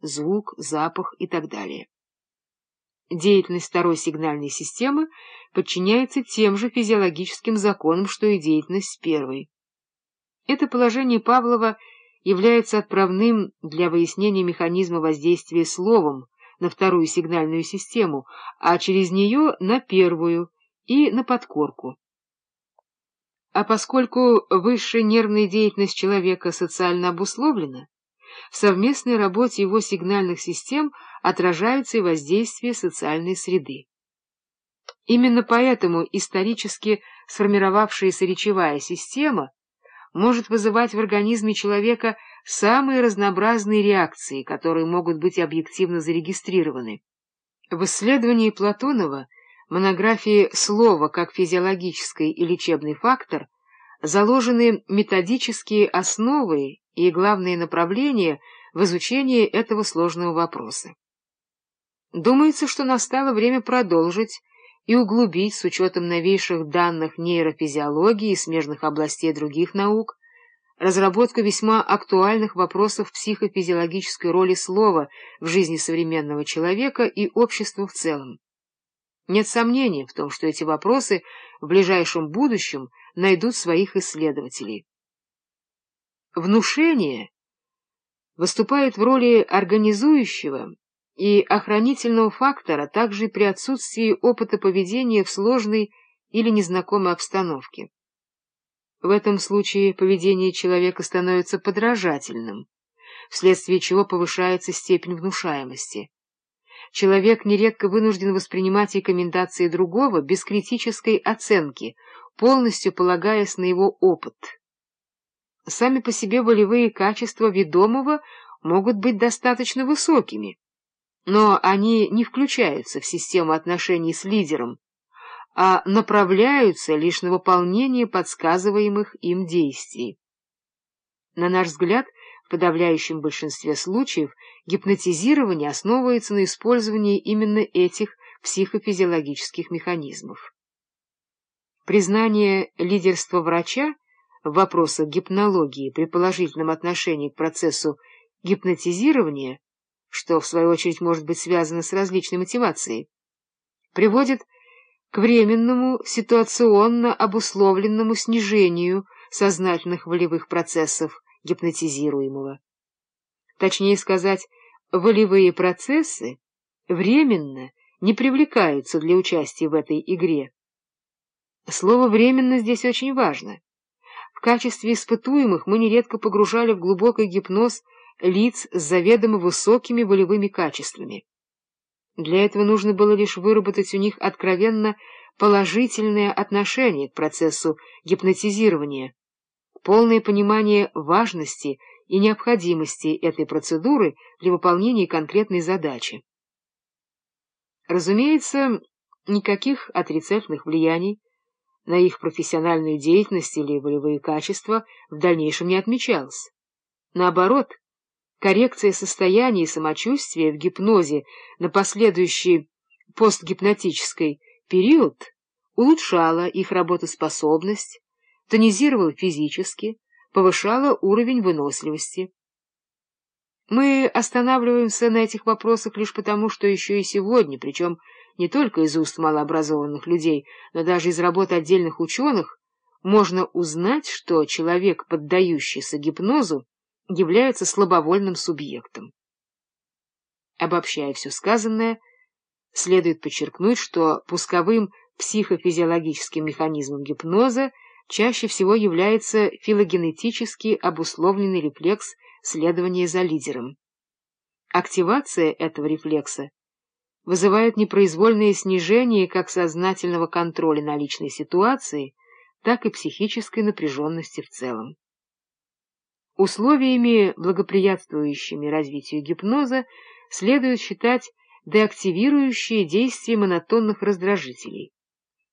звук, запах и так далее. Деятельность второй сигнальной системы подчиняется тем же физиологическим законам, что и деятельность первой. Это положение Павлова является отправным для выяснения механизма воздействия словом на вторую сигнальную систему, а через нее на первую и на подкорку. А поскольку высшая нервная деятельность человека социально обусловлена, в совместной работе его сигнальных систем отражается и воздействие социальной среды. Именно поэтому исторически сформировавшаяся речевая система может вызывать в организме человека самые разнообразные реакции, которые могут быть объективно зарегистрированы. В исследовании Платонова, монографии «Слово как физиологический и лечебный фактор» заложены методические основы и главные направления в изучении этого сложного вопроса. Думается, что настало время продолжить и углубить с учетом новейших данных нейрофизиологии и смежных областей других наук разработку весьма актуальных вопросов психофизиологической роли слова в жизни современного человека и общества в целом. Нет сомнения в том, что эти вопросы в ближайшем будущем найдут своих исследователей. Внушение выступает в роли организующего и охранительного фактора также при отсутствии опыта поведения в сложной или незнакомой обстановке. В этом случае поведение человека становится подражательным, вследствие чего повышается степень внушаемости. Человек нередко вынужден воспринимать рекомендации другого без критической оценки, полностью полагаясь на его опыт. Сами по себе волевые качества ведомого могут быть достаточно высокими, но они не включаются в систему отношений с лидером, а направляются лишь на выполнение подсказываемых им действий. На наш взгляд, в подавляющем большинстве случаев гипнотизирование основывается на использовании именно этих психофизиологических механизмов. Признание лидерства врача в вопросах гипнологии при положительном отношении к процессу гипнотизирования, что в свою очередь может быть связано с различной мотивацией, приводит к временному ситуационно обусловленному снижению сознательных волевых процессов гипнотизируемого. Точнее сказать, волевые процессы временно не привлекаются для участия в этой игре. Слово «временно» здесь очень важно. В качестве испытуемых мы нередко погружали в глубокий гипноз лиц с заведомо высокими волевыми качествами. Для этого нужно было лишь выработать у них откровенно положительное отношение к процессу гипнотизирования, полное понимание важности и необходимости этой процедуры для выполнения конкретной задачи. Разумеется, никаких отрицательных влияний на их профессиональную деятельность или волевые качества в дальнейшем не отмечалось. Наоборот, коррекция состояния и самочувствия в гипнозе на последующий постгипнотический период улучшала их работоспособность, тонизировала физически, повышала уровень выносливости. Мы останавливаемся на этих вопросах лишь потому, что еще и сегодня, причем не только из уст малообразованных людей, но даже из работы отдельных ученых, можно узнать, что человек, поддающийся гипнозу, является слабовольным субъектом. Обобщая все сказанное, следует подчеркнуть, что пусковым психофизиологическим механизмом гипноза чаще всего является филогенетически обусловленный рефлекс следования за лидером. Активация этого рефлекса вызывают непроизвольное снижение как сознательного контроля на личной ситуации, так и психической напряженности в целом. Условиями, благоприятствующими развитию гипноза, следует считать деактивирующие действие монотонных раздражителей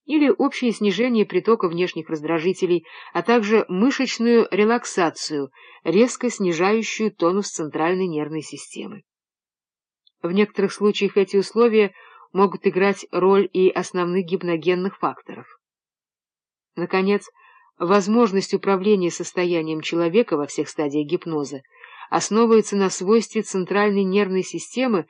или общее снижение притока внешних раздражителей, а также мышечную релаксацию, резко снижающую тонус центральной нервной системы. В некоторых случаях эти условия могут играть роль и основных гипногенных факторов. Наконец, возможность управления состоянием человека во всех стадиях гипноза основывается на свойстве центральной нервной системы